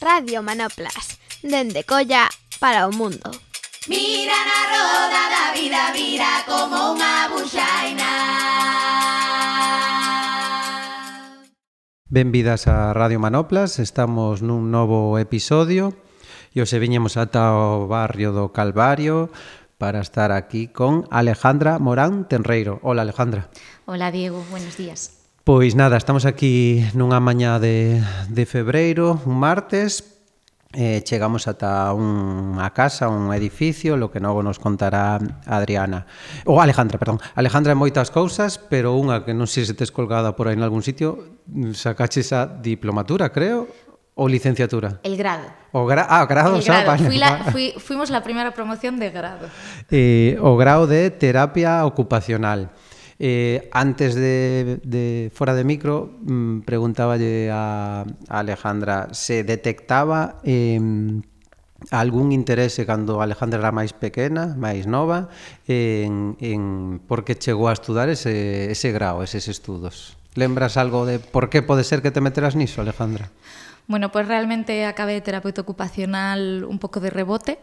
Radio Manoplas, dende Colla para o mundo. Mira na roda da vida, vira como unha buxaina. Benvidas a Radio Manoplas, estamos nun novo episodio e hoxe viñemos ata o barrio do Calvario para estar aquí con Alejandra Morán Tenreiro. Hola Alejandra. Hola Diego, buenos días. Pois nada, estamos aquí nunha mañá de, de febreiro, un martes, eh, chegamos ata unha casa, un edificio, lo que novo nos contará Adriana. Ou Alejandra, perdón. Alejandra é moitas cousas, pero unha que non sei se tes colgada por aí en algún sitio, sacaches a diplomatura, creo, ou licenciatura? El grado. O gra ah, grado, el grado. Vale, Fui la, fui, fuimos la primera promoción de grado. Eh, o grado de terapia ocupacional. Eh, antes de, de fora de micro mm, preguntaballe a, a Alejandra se detectaba eh, algún interese cando Alejandra era máis pequena, máis nova en, en por que chegou a estudar ese, ese grau, eses estudos Lembras algo de por que pode ser que te meteras niso, Alejandra? Bueno, pues realmente acabé terapeuta ocupacional un poco de rebote,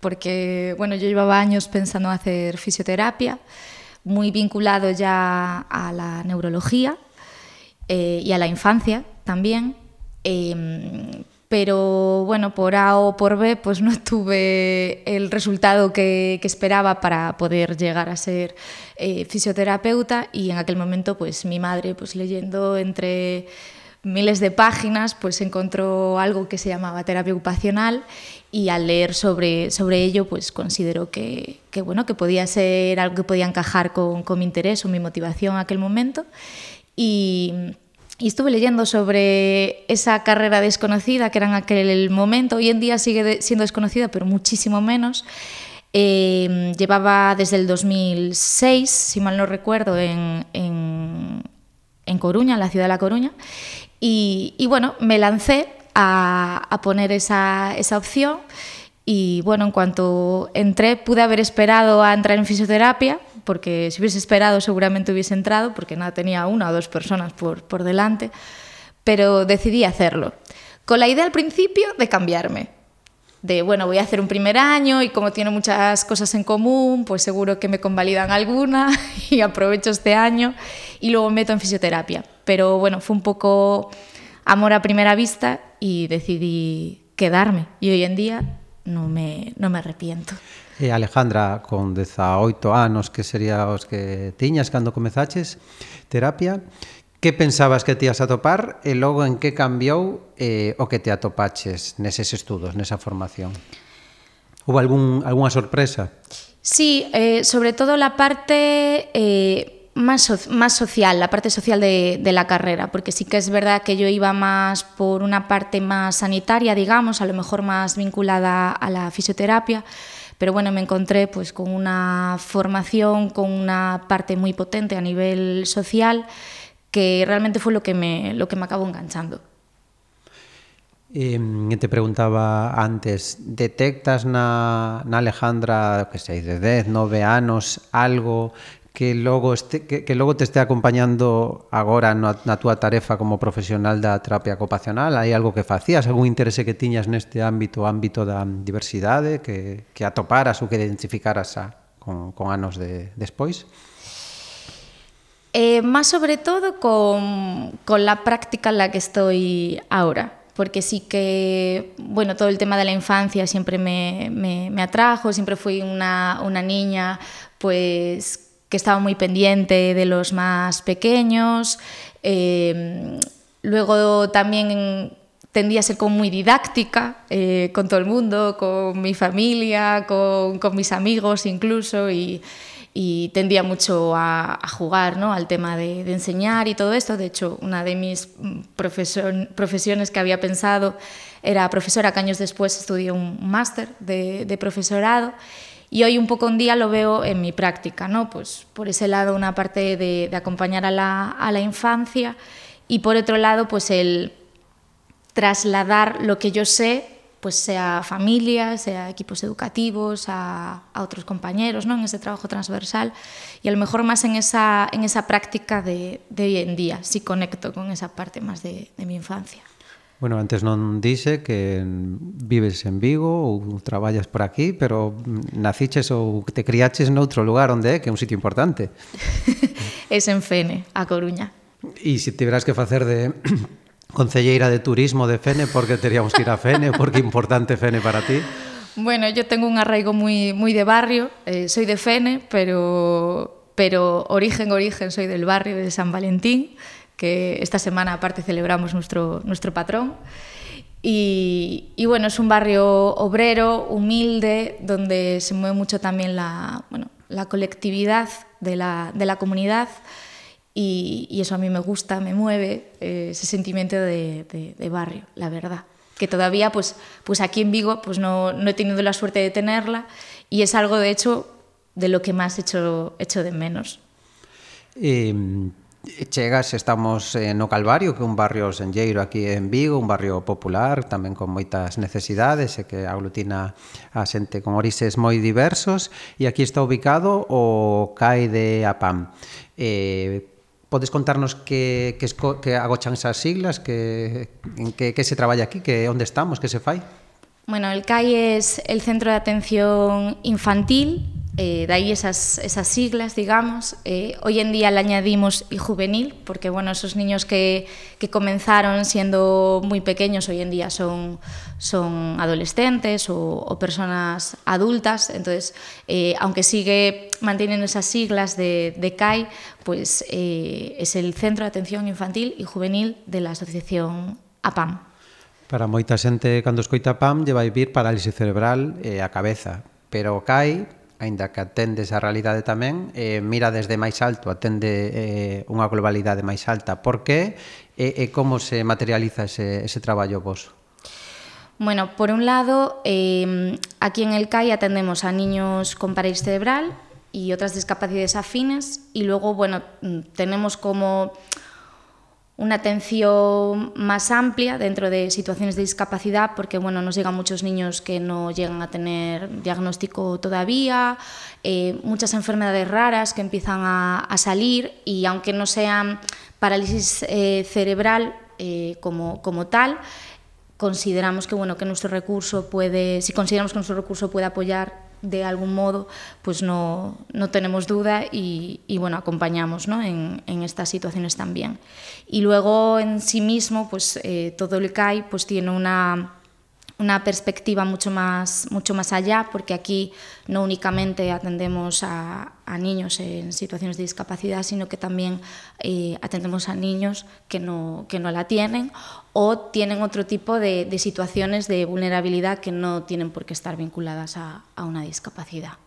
porque bueno, yo llevaba años pensando en hacer fisioterapia, muy vinculado ya a la neurología eh, y a la infancia también. Eh, pero bueno, por A o por B, pues no tuve el resultado que, que esperaba para poder llegar a ser eh, fisioterapeuta y en aquel momento, pues mi madre, pues leyendo entre miles de páginas, pues encontró algo que se llamaba terapia ocupacional y al leer sobre, sobre ello, pues consideró que, que, bueno, que podía ser algo que podía encajar con, con mi interés o mi motivación en aquel momento. Y, y estuve leyendo sobre esa carrera desconocida que era en aquel momento, hoy en día sigue siendo desconocida, pero muchísimo menos. Eh, llevaba desde el 2006, si mal no recuerdo, en, en, en Coruña, en la ciudad de La Coruña, y, bueno, me lancé a, a poner esa, esa opción y bueno, en cuanto entré pude haber esperado a entrar en fisioterapia, porque si hubiese esperado seguramente hubiese entrado, porque nada, tenía una o dos personas por, por delante, pero decidí hacerlo. Con la idea al principio de cambiarme, de, bueno, voy a hacer un primer año y como tiene muchas cosas en común, pues seguro que me convalidan alguna y aprovecho este año y luego me meto en fisioterapia. Pero bueno, fue un poco amor a primera vista y decidí quedarme y hoy en día no me, no me arrepiento. Alejandra, con 18 anos, que sería os que tiñas cando comezaches terapia, que pensabas que te ibas a topar e logo en que cambiou eh, o que te atopaches neses estudos, nesa formación? Houve algún, algunha sorpresa? Sí, eh, sobre todo la parte eh, más, so más social, la parte social de, de, la carrera, porque sí que es verdad que yo iba más por una parte más sanitaria, digamos, a lo mejor más vinculada a la fisioterapia, pero bueno, me encontré pues con una formación, con una parte muy potente a nivel social, que realmente fue lo que me, lo que me acabó enganchando. Eh, te preguntaba antes, detectas na, na Alejandra, que sei, de 10, 9 anos, algo que logo este, que, que logo te este acompañando agora na, na túa tarefa como profesional da terapia ocupacional? Hai algo que facías, algún interese que tiñas neste ámbito, ámbito da diversidade, que, que atoparas ou que identificaras a, con, con anos de, despois? Eh, más sobre todo con, con la práctica en la que estoy ahora porque sí que, bueno, todo el tema de la infancia siempre me, me, atrajo, siempre fui una, una niña, pues que estaba muy pendiente de los más pequeños. Eh, luego también tendía a ser como muy didáctica eh, con todo el mundo, con mi familia, con, con mis amigos incluso, y tendía mucho a, jugar ¿no? al tema de, enseñar y todo esto. De hecho, una de mis profesion, profesiones que había pensado era profesora, que años después estudié un máster de, profesorado. Y hoy un poco un día lo veo en mi práctica, ¿no? Pues por ese lado una parte de, de acompañar a la, a la, infancia y por otro lado pues el trasladar lo que yo sé pues sea familia, sea equipos educativos, a, a, otros compañeros, ¿no? en ese trabajo transversal y a lo mejor más en esa, en esa práctica de, de hoy en día, si conecto con esa parte más de, de mi infancia. Bueno, antes non dixe que vives en Vigo ou traballas por aquí, pero naciches ou te criaches noutro lugar onde é, que é un sitio importante. es en Fene, a Coruña. E se tiveras que facer de concelleira de turismo de Fene, porque teríamos que ir a Fene, porque importante Fene para ti? Bueno, yo tengo un arraigo muy, muy de barrio, eh, soy de Fene, pero, pero origen, origen, soy del barrio de San Valentín, que esta semana aparte celebramos nuestro, nuestro patrón. Y, y, bueno, es un barrio obrero, humilde, donde se mueve mucho también la, bueno, la colectividad de la, de la comunidad Y, y, eso a mí me gusta, me mueve eh, ese sentimiento de, de, de, barrio, la verdad. Que todavía, pues, pues aquí en Vigo, pues no, no, he tenido la suerte de tenerla y es algo, de hecho, de lo que más he hecho, hecho de menos. Eh, chegas, estamos eh, no Calvario, que é un barrio senlleiro aquí en Vigo, un barrio popular, tamén con moitas necesidades e que aglutina a xente con orixes moi diversos, e aquí está ubicado o CAI de Apam. Eh, Podes contarnos que, que, que agochan esas siglas, que, en que, que se traballa aquí, que onde estamos, que se fai? Bueno, el CAI es el Centro de Atención Infantil eh, de ahí esas, siglas, digamos. Eh, hoy en día le añadimos y juvenil, porque bueno, esos niños que, comenzaron siendo muy pequeños hoy en día son, adolescentes o, personas adultas, entonces, eh, aunque sigue manteniendo esas siglas de, de CAI, pues es el Centro de Atención Infantil y Juvenil de la Asociación APAM. Para moita xente, cando escoita PAM, lle vai vir parálisis cerebral a cabeza, pero CAI aínda que atendes a realidade tamén, eh, mira desde máis alto, atende eh, unha globalidade máis alta. Por que e, e como se materializa ese, ese traballo vos? Bueno, por un lado, eh, aquí en el CAI atendemos a niños con parálisis cerebral y otras discapacidades afines y luego, bueno, mm, tenemos como una atención más amplia dentro de situaciones de discapacidad, porque bueno, nos llegan muchos niños que no llegan a tener diagnóstico todavía, eh, muchas enfermedades raras que empiezan a, salir y aunque no sean parálisis eh, cerebral eh, como, como tal, consideramos que bueno que nuestro recurso puede, si consideramos que nuestro recurso puede apoyar de algún modo, pues no, no tenemos duda y, y bueno, acompañamos ¿no? en, en, estas situaciones también. Y luego en sí mismo, pues eh, todo el CAI pues tiene una una perspectiva mucho más, mucho más allá, porque aquí no únicamente atendemos a, niños en situaciones de discapacidad, sino que también eh, atendemos a niños que no, que no la tienen o tienen otro tipo de, situaciones de vulnerabilidad que no tienen por qué estar vinculadas a, una discapacidad.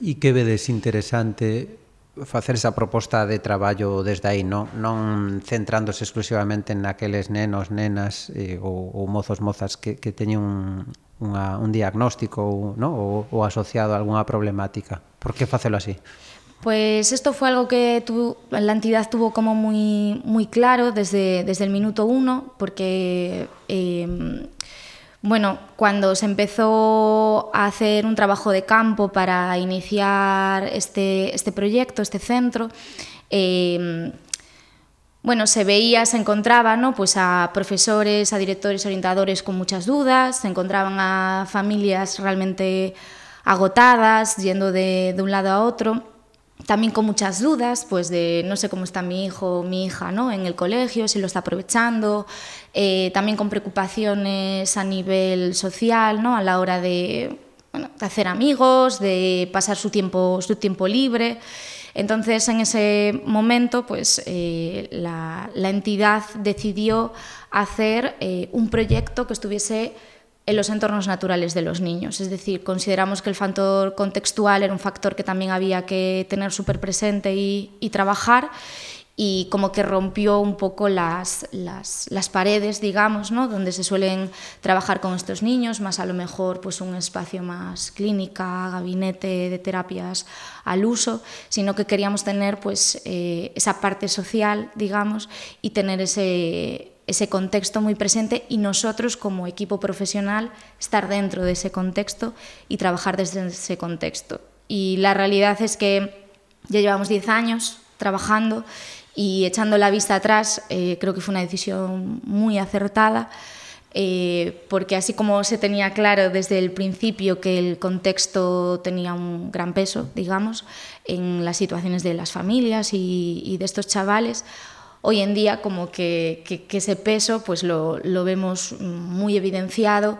E que vedes interesante facer esa proposta de traballo desde aí, non, non centrándose exclusivamente naqueles nenos, nenas eh, ou, ou mozos, mozas que, que teñen un, unha, un diagnóstico ou, no? ou, ou asociado a algunha problemática. Por que facelo así? Pues esto fue algo que tu, la entidad tuvo como muy, muy claro desde, desde el minuto uno, porque eh, Bueno, cuando se empezó a hacer un trabajo de campo para iniciar este, este proyecto, este centro, eh, bueno, se veía, se encontraba ¿no? pues a profesores, a directores, orientadores con muchas dudas, se encontraban a familias realmente agotadas, yendo de un lado a otro también con muchas dudas, pues de no sé cómo está mi hijo o mi hija ¿no? en el colegio, si lo está aprovechando, eh, también con preocupaciones a nivel social, ¿no? a la hora de, bueno, de hacer amigos, de pasar su tiempo, su tiempo libre. Entonces, en ese momento, pues eh, la, entidad decidió hacer eh, un proyecto que estuviese en los entornos naturales de los niños. Es decir, consideramos que el factor contextual era un factor que también había que tener súper presente y, trabajar y como que rompió un poco las, las, las paredes, digamos, ¿no? donde se suelen trabajar con estos niños, más a lo mejor pues un espacio más clínica, gabinete de terapias al uso, sino que queríamos tener pues eh, esa parte social, digamos, y tener ese ese contexto muy presente y nosotros como equipo profesional estar dentro de ese contexto y trabajar desde ese contexto. Y la realidad es que ya llevamos 10 años trabajando y echando la vista atrás, eh, creo que fue una decisión muy acertada eh, porque así como se tenía claro desde el principio que el contexto tenía un gran peso, digamos, en las situaciones de las familias y, y de estos chavales, hoy en día como que, que, que ese peso pues lo, lo vemos muy evidenciado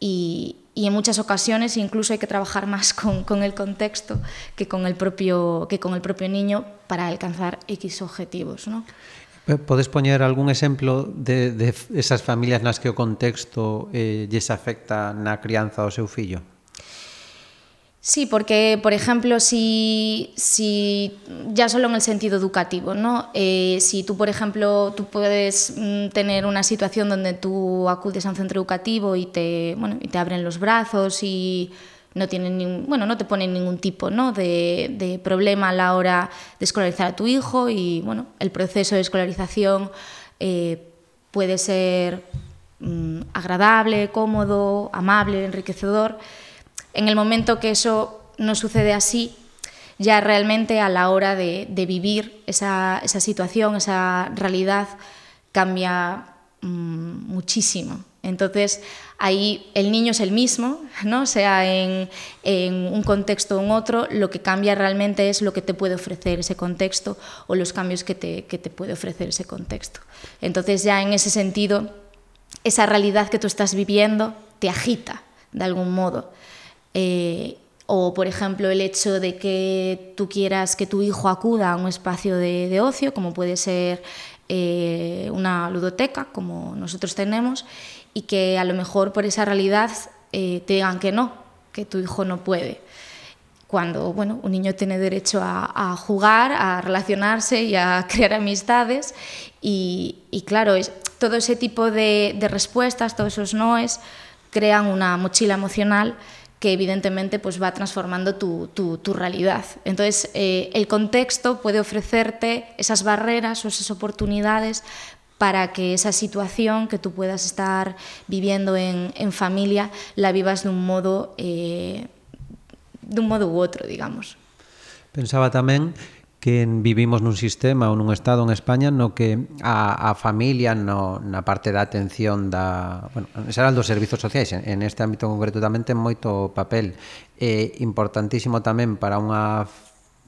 y, y en muchas ocasiones incluso hay que trabajar más con, con, el contexto que con el, propio, que con el propio niño para alcanzar X objetivos. ¿no? Podes poñer algún exemplo de, de esas familias nas que o contexto eh, lles afecta na crianza do seu fillo? Sí, porque, por ejemplo, si, si ya solo en el sentido educativo, ¿no? Eh, si tú, por ejemplo, tú puedes mm, tener una situación donde tú acudes a un centro educativo y te, bueno, y te abren los brazos y no tienen ningún, bueno, no te ponen ningún tipo ¿no? de, de problema a la hora de escolarizar a tu hijo y bueno, el proceso de escolarización eh, puede ser mm, agradable, cómodo, amable, enriquecedor. En el momento que eso no sucede así, ya realmente a la hora de, vivir esa, situación, esa realidad, cambia mmm, muchísimo. Entonces, ahí el niño es el mismo, ¿no? sea en, en, un contexto o en otro, lo que cambia realmente es lo que te puede ofrecer ese contexto o los cambios que te puede ofrecer ese contexto. Entonces, ya en ese sentido, esa realidad que tú estás viviendo te agita de algún modo. Eh, o, por ejemplo, el hecho de que tú quieras que tu hijo acuda a un espacio de, de ocio, como puede ser eh, una ludoteca, como nosotros tenemos, y que a lo mejor por esa realidad eh, te digan que no, que tu hijo no puede. Cuando bueno, un niño tiene derecho a, a jugar, a relacionarse y a crear amistades, y, y claro, es, todo ese tipo de, de respuestas, todos esos noes, crean una mochila emocional que evidentemente pues, va transformando tu, tu, realidad. Entonces, eh, el contexto puede ofrecerte esas barreras o esas oportunidades para que esa situación que tú puedas estar viviendo en, en familia la vivas de un modo eh, de un modo u outro, digamos. Pensaba tamén que vivimos nun sistema ou nun estado en España no que a, a familia no, na parte da atención da, bueno, en xeral dos servizos sociais, en, en este ámbito concreto tamén ten moito papel. É importantísimo tamén para unha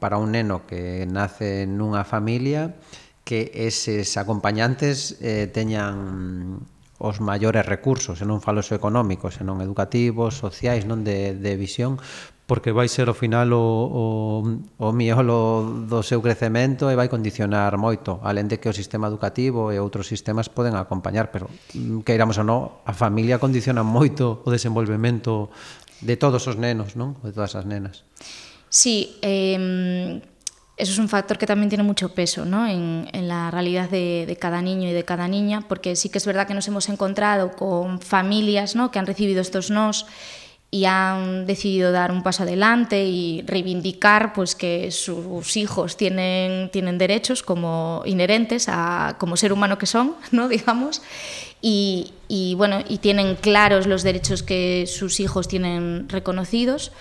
para un neno que nace nunha familia que eses acompañantes eh, teñan os maiores recursos, e non falo só económicos, senón educativos, sociais, non de, de visión, porque vai ser ao final o, o, o miolo do seu crecemento e vai condicionar moito, alén de que o sistema educativo e outros sistemas poden acompañar, pero mm, que iramos ou non, a familia condiciona moito o desenvolvemento de todos os nenos, non? De todas as nenas. Sí, eh, eso es un factor que también tiene mucho peso ¿no? en, en la realidad de, de, cada niño y de cada niña, porque sí que es verdad que nos hemos encontrado con familias ¿no? que han recibido estos nos y han decidido dar un paso adelante y reivindicar pues que sus hijos tienen, tienen derechos como inherentes a como ser humano que son, ¿no? digamos, y, y, bueno, y tienen claros los derechos que sus hijos tienen reconocidos,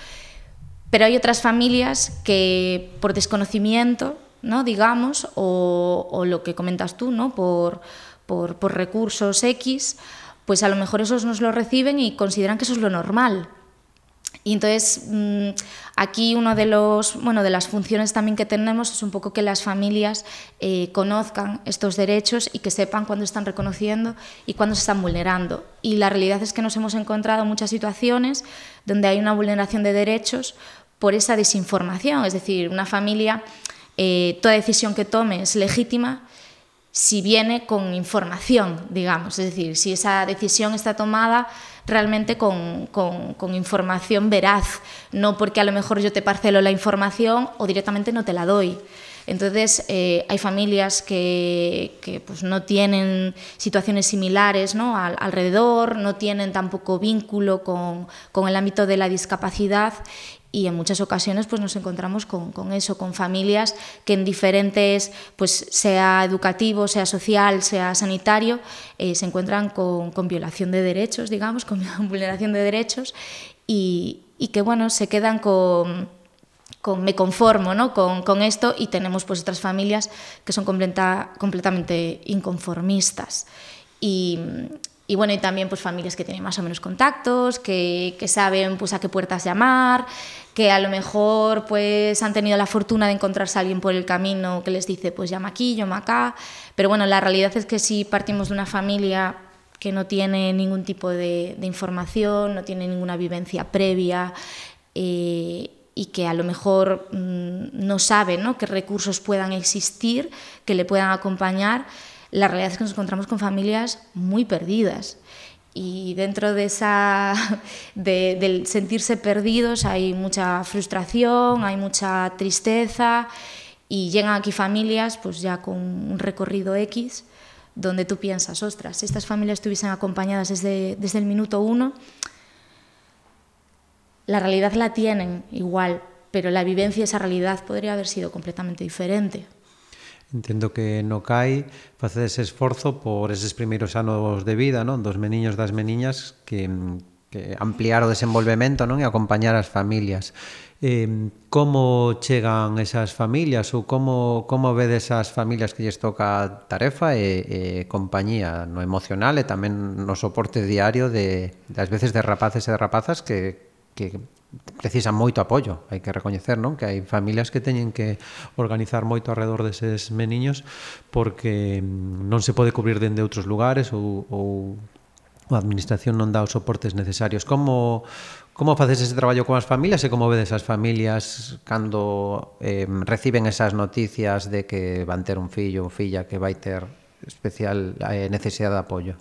pero hay otras familias que por desconocimiento, ¿no? digamos, o, lo que comentas tú, ¿no? por, por, por recursos X, pues a lo mejor esos nos lo reciben y consideran que eso es lo normal, Y entonces mm, aquí uno de los bueno de las funciones también que tenemos es un poco que las familias eh, conozcan estos derechos y que sepan cuándo están reconociendo y cuándo se están vulnerando. Y la realidad es que nos hemos encontrado muchas situaciones donde hay una vulneración de derechos por esa desinformación, es decir, una familia eh, toda decisión que tome es legítima si viene con información, digamos, es decir, si esa decisión está tomada realmente con, con, información veraz, no porque a lo mejor yo te parcelo la información o directamente no te la doy. Entonces, eh, hay familias que, que pues, no tienen situaciones similares ¿no? Al, alrededor, no tienen tampoco vínculo con, con el ámbito de la discapacidad y en muchas ocasiones pues nos encontramos con, con, eso, con familias que en diferentes, pues sea educativo, sea social, sea sanitario, eh, se encuentran con, con, violación de derechos, digamos, con vulneración de derechos y, y que bueno, se quedan con, con me conformo ¿no? con, esto y tenemos pues otras familias que son completa, completamente inconformistas. Y, y bueno, y también pues familias que tienen más o menos contactos, que, que, saben pues a qué puertas llamar, que a lo mejor pues han tenido la fortuna de encontrarse a alguien por el camino que les dice pues llama aquí, llama acá, pero bueno, la realidad es que si partimos de una familia que no tiene ningún tipo de, información, no tiene ninguna vivencia previa, eh, y que a lo mejor mmm, no sabe ¿no? qué recursos puedan existir, que le puedan acompañar, la realidad es que nos encontramos con familias muy perdidas. Y dentro de esa, de, del sentirse perdidos hay mucha frustración, hay mucha tristeza y llegan aquí familias pues ya con un recorrido X donde tú piensas, ostras, si estas familias estuviesen acompañadas desde, desde el minuto uno, la realidad la tienen igual, pero la vivencia de esa realidad podría haber sido completamente diferente. Entendo que no CAI facedes esforzo por eses primeiros anos de vida, non? Dos meniños das meniñas que, que ampliar o desenvolvemento, non? E acompañar as familias. Eh, como chegan esas familias ou como, como vedes as familias que lles toca tarefa e, e compañía no emocional e tamén no soporte diario de, das veces de rapaces e de rapazas que, que precisan moito apoio, hai que recoñecer, non? Que hai familias que teñen que organizar moito alrededor deses meniños porque mm, non se pode cubrir dende outros lugares ou, ou a administración non dá os soportes necesarios. Como como faces ese traballo coas familias e como vedes as familias cando eh, reciben esas noticias de que van ter un fillo ou filla que vai ter especial eh, necesidade de apoio?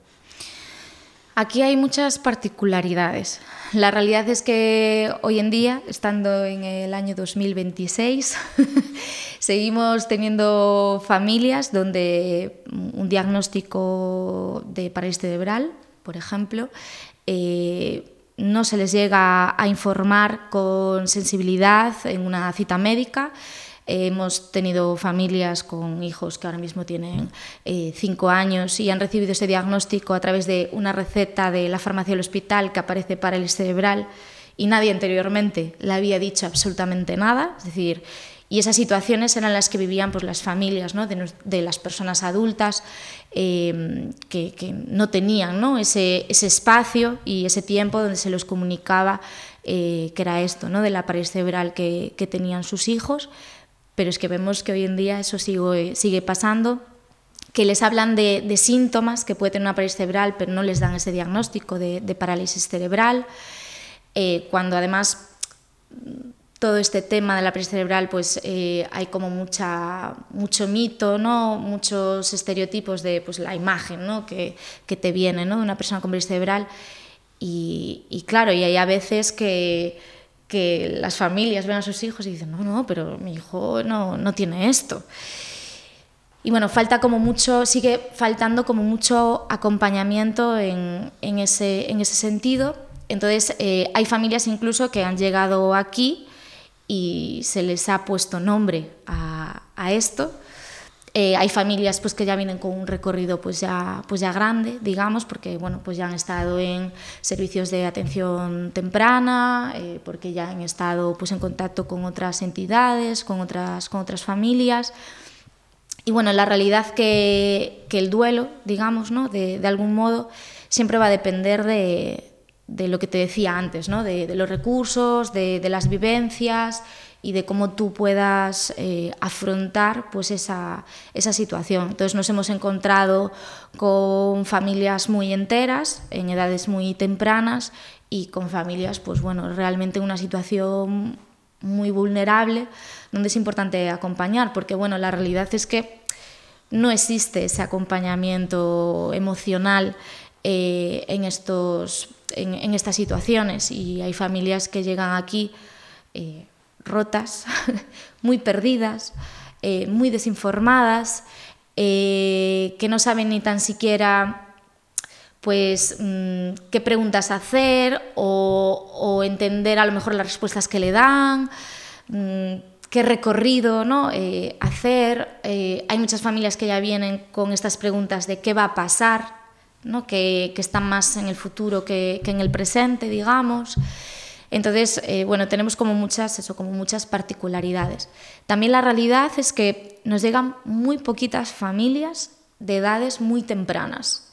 Aquí hay muchas particularidades. La realidad es que hoy en día, estando en el año 2026, seguimos teniendo familias donde un diagnóstico de parálisis cerebral, por ejemplo, eh, no se les llega a informar con sensibilidad en una cita médica Hemos tenido familias con hijos que ahora mismo tienen eh, cinco años y han recibido ese diagnóstico a través de una receta de la farmacia del hospital que aparece para el cerebral y nadie anteriormente le había dicho absolutamente nada. Es decir, y esas situaciones eran las que vivían pues, las familias ¿no? de, de, las personas adultas eh, que, que, no tenían ¿no? Ese, ese, espacio y ese tiempo donde se les comunicaba eh, que era esto, ¿no? de la pared cerebral que, que tenían sus hijos pero es que vemos que hoy en día eso sigue, sigue pasando, que les hablan de, de, síntomas que puede tener una parálisis cerebral, pero no les dan ese diagnóstico de, de parálisis cerebral, eh, cuando además todo este tema de la parálisis cerebral, pues eh, hay como mucha, mucho mito, ¿no? muchos estereotipos de pues, la imagen ¿no? que, que te viene ¿no? de una persona con parálisis cerebral, y, y claro, y hay a veces que que las familias ven a sus hijos y dicen, no, no, pero mi hijo no, no tiene esto. Y bueno, falta como mucho, sigue faltando como mucho acompañamiento en, en, ese, en ese sentido. Entonces, eh, hay familias incluso que han llegado aquí y se les ha puesto nombre a, a esto Eh, hay familias pues, que ya vienen con un recorrido pues, ya, pues, ya grande, digamos, porque bueno, pues ya han estado en servicios de atención temprana, eh, porque ya han estado pues, en contacto con otras entidades, con otras, con otras familias. Y bueno, la realidad que, que el duelo, digamos, ¿no? de, de algún modo, siempre va a depender de, de lo que te decía antes, ¿no? de, los recursos, de las vivencias, y de cómo tú puedas eh, afrontar pues esa, esa situación. Entonces nos hemos encontrado con familias muy enteras, en edades muy tempranas, y con familias, pues bueno, realmente en una situación muy vulnerable, donde es importante acompañar, porque bueno, la realidad es que no existe ese acompañamiento emocional eh, en, estos, en, estas situaciones y hay familias que llegan aquí eh, rotas, muy perdidas, eh, muy desinformadas, eh, que no saben ni tan siquiera pues mmm, qué preguntas hacer o, entender a lo mejor las respuestas que le dan, mmm, qué recorrido ¿no? eh, hacer. Hay muchas familias que ya vienen con estas preguntas de qué va a pasar, ¿no? que, que están más en el futuro que en el presente, digamos. Entonces, eh, bueno, tenemos como muchas, eso, como muchas particularidades. También la realidad es que nos llegan muy poquitas familias de edades muy tempranas.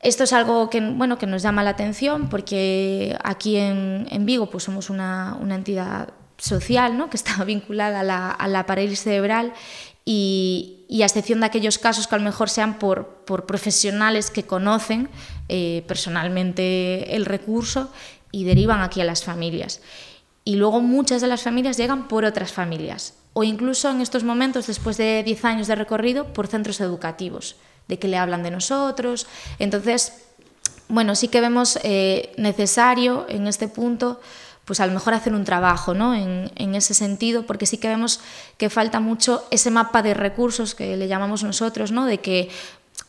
Esto es algo que, bueno, que nos llama la atención porque aquí en, en Vigo pues somos una, una entidad social ¿no? que está vinculada a la, a la parálisis cerebral y, a excepción de aquellos casos que a lo mejor sean por, por profesionales que conocen eh, personalmente el recurso y derivan aquí a las familias. Y luego muchas de las familias llegan por otras familias o incluso en estos momentos, después de 10 años de recorrido, por centros educativos de que le hablan de nosotros. Entonces, bueno, sí que vemos eh, necesario en este punto pues a lo mejor hacer un trabajo ¿no? en, en, ese sentido, porque sí que vemos que falta mucho ese mapa de recursos que le llamamos nosotros, ¿no? de que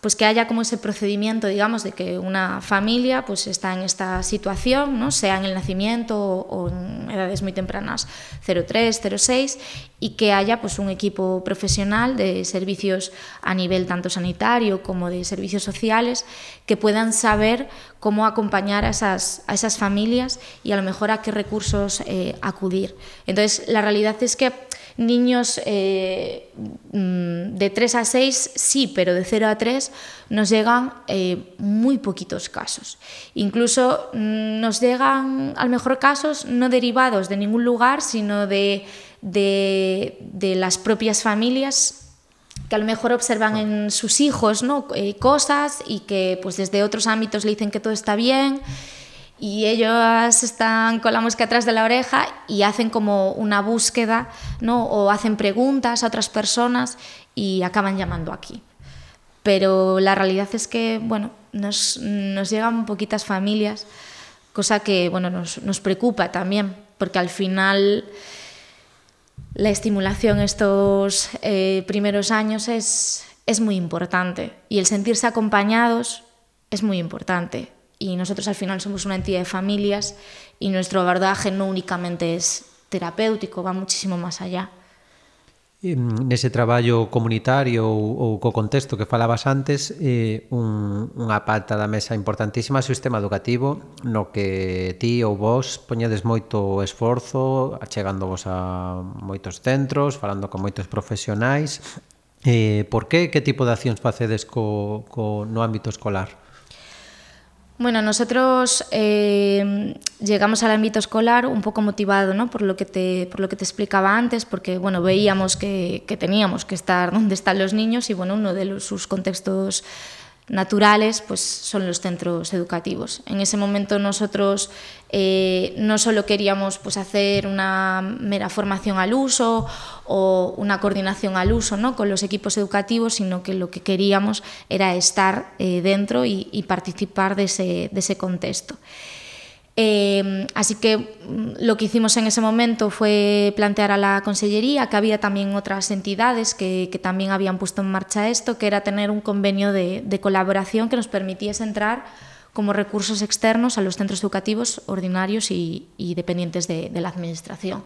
pues que haya como ese procedimiento, digamos, de que una familia pues está en esta situación, ¿no? sea en el nacimiento o, en edades muy tempranas, 03, 06, y que haya pues un equipo profesional de servicios a nivel tanto sanitario como de servicios sociales que puedan saber cómo acompañar a esas, a esas familias y a lo mejor a qué recursos eh, acudir. Entonces, la realidad es que niños eh, mm, de 3 a 6 sí, pero de 0 a 3 nos llegan eh, muy poquitos casos. Incluso mm, nos llegan, al mejor casos, no derivados de ningún lugar, sino de, de, de las propias familias que a lo mejor observan en sus hijos ¿no? Eh, cosas y que pues desde otros ámbitos le dicen que todo está bien y ellos están con la música atrás de la oreja y hacen como una búsqueda, ¿no? O hacen preguntas a otras personas y acaban llamando aquí. Pero la realidad es que, bueno, nos, nos llegan poquitas familias, cosa que, bueno, nos, nos preocupa también, porque al final la estimulación estos eh, primeros años es, es muy importante y el sentirse acompañados es muy importante y nosotros al final somos una entidad de familias y nuestro abordaje no únicamente es terapéutico, va muchísimo máis allá. Nese traballo comunitario ou, ou co contexto que falabas antes eh, un, unha pata da mesa importantísima é o sistema educativo no que ti ou vos poñedes moito esforzo achegándovos a moitos centros falando con moitos profesionais eh, por que? que tipo de accións facedes co, co, no ámbito escolar? Bueno, nosotros eh, llegamos al ámbito escolar un poco motivado ¿no? por, lo que te, por lo que te explicaba antes, porque bueno, veíamos que, que teníamos que estar donde están los niños y bueno, uno de los, sus contextos naturales pues son los centros educativos. En ese momento nosotros eh, no solo queríamos pues, hacer una mera formación al uso o una coordinación al uso ¿no? con los equipos educativos, sino que lo que queríamos era estar eh, dentro y, y, participar de ese, de ese contexto. Eh, así que mm, lo que hicimos en ese momento fue plantear a la Consellería que había también otras entidades que, también habían puesto en marcha esto, que era tener un convenio de, colaboración que nos permitiese entrar como recursos externos a los centros educativos ordinarios y, dependientes de, de la Administración.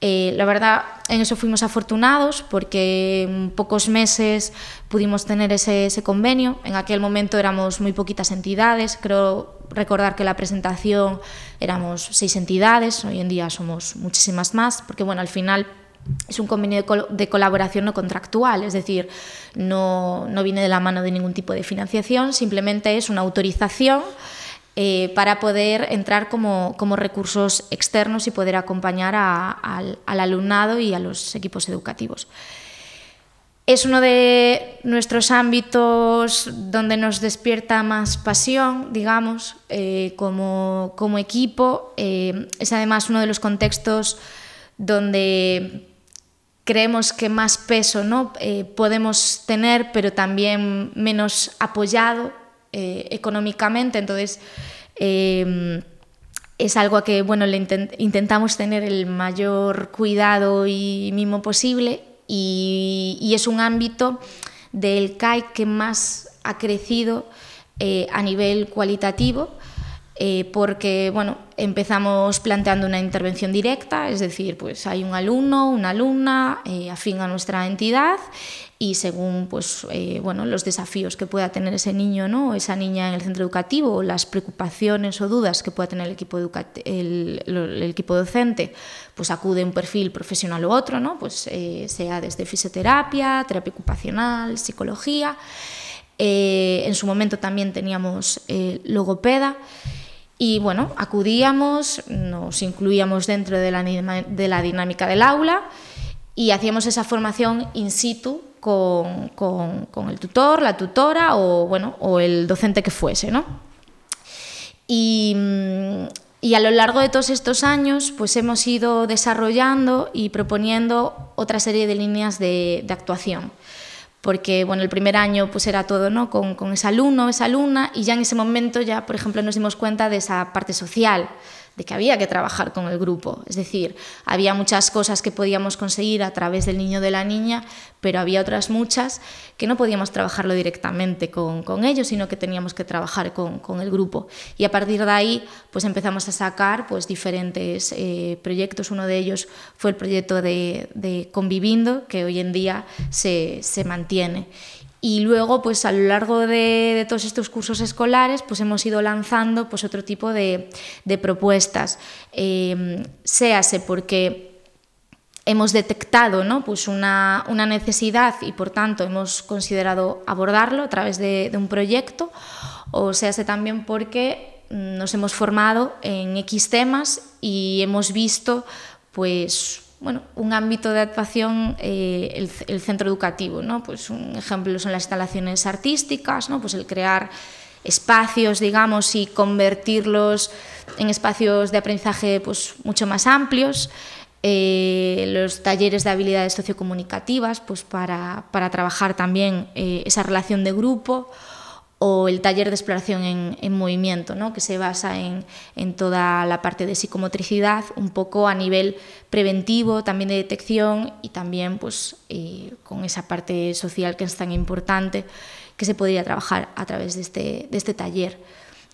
Eh, la verdad, en eso fuimos afortunados porque en pocos meses pudimos tener ese, ese, convenio. En aquel momento éramos muy poquitas entidades. Creo recordar que la presentación éramos seis entidades. Hoy en día somos muchísimas más porque, bueno, al final es un convenio de, col de colaboración no contractual, es decir, no, no viene de la mano de ningún tipo de financiación, simplemente es una autorización eh, para poder entrar como, como, recursos externos y poder acompañar a, a, al alumnado y a los equipos educativos. Es uno de nuestros ámbitos donde nos despierta más pasión, digamos, eh, como, como, equipo. Eh, es además uno de los contextos donde creemos que más peso ¿no? Podemos tener, pero también menos apoyado eh, económicamente. Entonces, eh, es algo a que bueno, le intent intentamos tener el mayor cuidado y mimo posible y, es un ámbito del CAI que más ha crecido eh, a nivel cualitativo eh, porque bueno, empezamos planteando una intervención directa, es decir, pues hay un alumno, una alumna afín a nuestra entidad y según pues, eh, bueno, los desafíos que pueda tener ese niño ¿no? o esa niña en el centro educativo las preocupaciones o dudas que pueda tener el equipo, el, el equipo docente, pues acude un perfil profesional u otro, ¿no? pues, eh, sea desde fisioterapia, terapia ocupacional, psicología. Eh, en su momento también teníamos eh, logopeda. Y bueno, acudíamos, nos incluíamos dentro de la dinámica del aula y hacíamos esa formación in situ con, con, el tutor, la tutora o, bueno, o el docente que fuese. ¿no? Y, y a lo largo de todos estos años pues hemos ido desarrollando y proponiendo otra serie de líneas de, de actuación porque bueno, el primer año pues era todo ¿no? con, con ese alumno, esa alumna, y ya en ese momento ya, por ejemplo, nos dimos cuenta de esa parte social, de que había que trabajar con el grupo. Es decir, había muchas cosas que podíamos conseguir a través del niño de la niña, pero había otras muchas que no podíamos trabajarlo directamente con, ellos, sino que teníamos que trabajar con, con, el grupo. Y a partir de ahí, pues empezamos a sacar pues, diferentes eh, proyectos. Uno de ellos fue el proyecto de, de Convivindo, que hoy en día se, se mantiene. Y luego, pues a lo largo de, todos estos cursos escolares, pues hemos ido lanzando pues, otro tipo de, de propuestas. Eh, séase porque hemos detectado ¿no? pues una, una, necesidad y por tanto hemos considerado abordarlo a través de, un proyecto, o séase también porque nos hemos formado en X temas y hemos visto pues bueno, un ámbito de actuación, eh, el, centro educativo. ¿no? Pues un ejemplo son las instalaciones artísticas, ¿no? pues el crear espacios, digamos, y convertirlos en espacios de aprendizaje pues, mucho más amplios. Eh, los talleres de habilidades sociocomunicativas pues, para, para trabajar también eh, esa relación de grupo o el taller de exploración en, en movimiento, ¿no? que se basa en, en, toda la parte de psicomotricidad, un poco a nivel preventivo, también de detección y también pues, eh, con esa parte social que es tan importante que se podría trabajar a través de este, de este taller.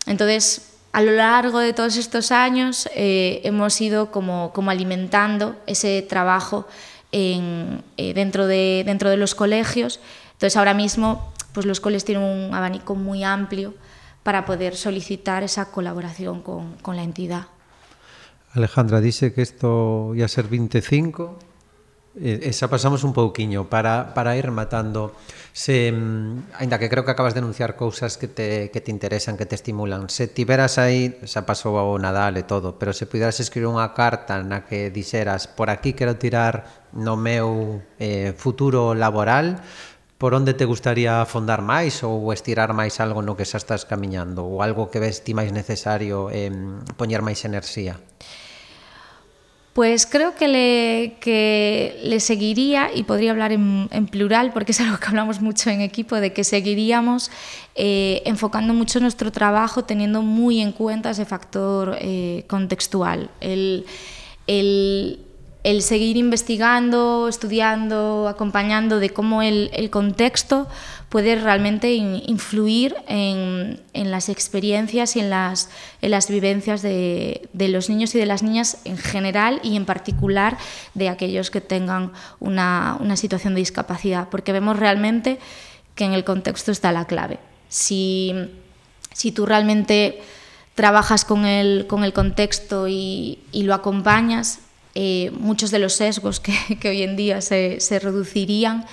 Entonces, a lo largo de todos estos años eh, hemos ido como, como alimentando ese trabajo en, eh, dentro, de, dentro de los colegios. Entonces, ahora mismo pues los coles tienen un abanico muy amplio para poder solicitar esa colaboración con, con la entidad. Alejandra, dice que isto ia ser 25 eh, esa pasamos un pouquiño para, para ir matando se, mm, ainda que creo que acabas de anunciar cousas que te, que te interesan, que te estimulan se tiveras aí, xa pasou ao Nadal e todo, pero se puderas escribir unha carta na que dixeras por aquí quero tirar no meu eh, futuro laboral por onde te gustaría afondar máis ou estirar máis algo no que xa estás camiñando ou algo que ves ti máis necesario eh, poñer máis enerxía? Pues creo que le, que le seguiría, y podría hablar en, en, plural porque es algo que hablamos mucho en equipo, de que seguiríamos eh, enfocando mucho nuestro trabajo teniendo muy en cuenta ese factor eh, contextual. El, el, el seguir investigando, estudiando, acompañando de cómo el, el contexto puede realmente in, influir en, en, las experiencias y en las, en las vivencias de, de, los niños y de las niñas en general y en particular de aquellos que tengan una, una situación de discapacidad, porque vemos realmente que en el contexto está la clave. Si, si tú realmente trabajas con el, con el contexto y, y lo acompañas, eh, muchos de los sesgos que, hoy en día se, reducirían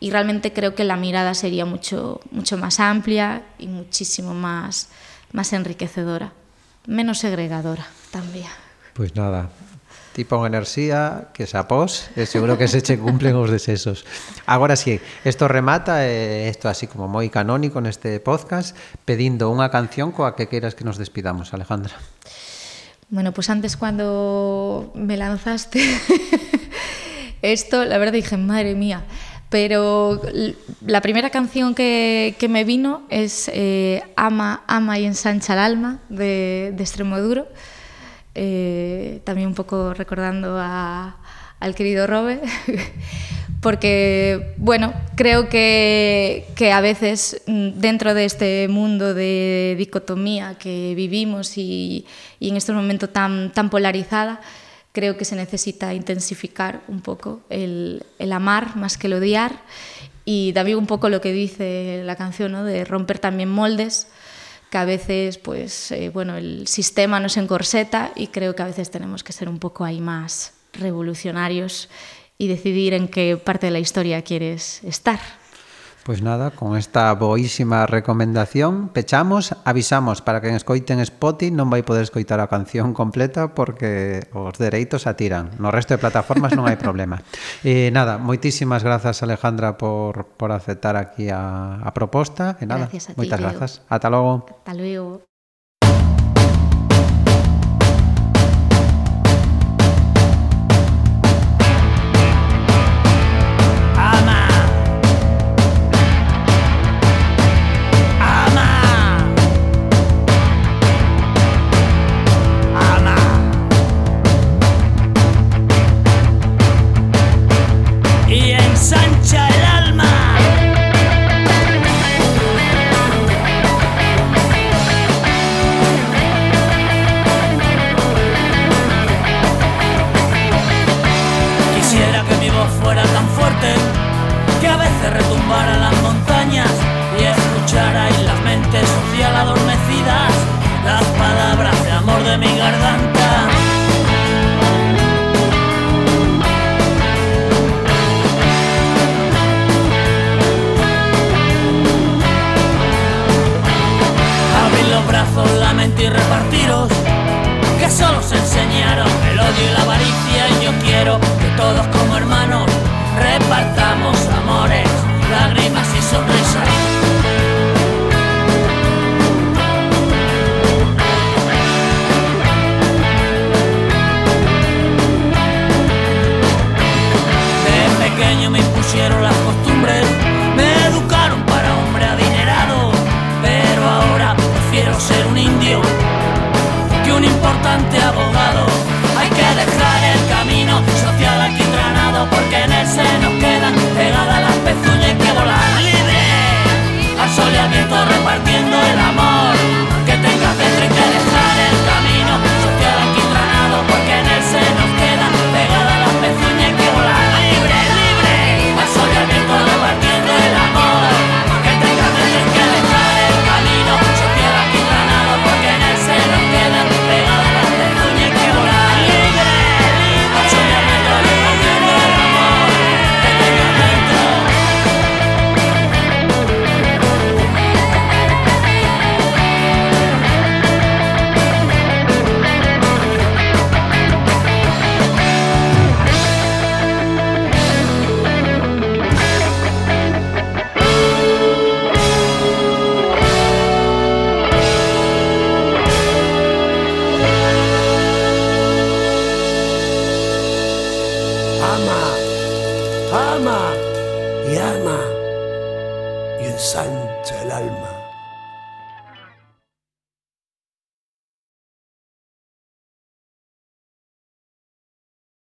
y realmente creo que la mirada sería mucho, mucho más amplia y muchísimo más, más enriquecedora, menos segregadora también. Pues nada, tipo en enerxía que se após e seguro que se che cumplen os desesos. Agora sí, isto remata isto así como moi canónico neste podcast pedindo unha canción coa que queiras que nos despidamos, Alejandra. Bueno, pues antes cuando me lanzaste esto, la verdad dije, madre mía. Pero la primera canción que, que me vino es eh, Ama, Ama y ensancha el alma de, de Extremoduro. Eh, también un poco recordando a, al querido Robe. porque, bueno, creo que, que, a veces mm, dentro de este mundo de dicotomía que vivimos y, y en este momento tan, tan polarizada, creo que se necesita intensificar un poco el, el amar más que el odiar y también un poco lo que dice la canción, ¿no? de romper también moldes, que a veces pues, eh, bueno, el sistema nos encorseta y creo que a veces tenemos que ser un poco ahí más revolucionarios y decidir en qué parte de la historia quieres estar. Pois pues nada, con esta boísima recomendación pechamos, avisamos para que escoiten Spotify non vai poder escoitar a canción completa porque os dereitos atiran. No resto de plataformas non hai problema. E eh, nada, moitísimas grazas Alejandra por, por aceptar aquí a, a proposta. E nada, gracias a ti, moitas grazas. Ata logo. Ata logo. guarda.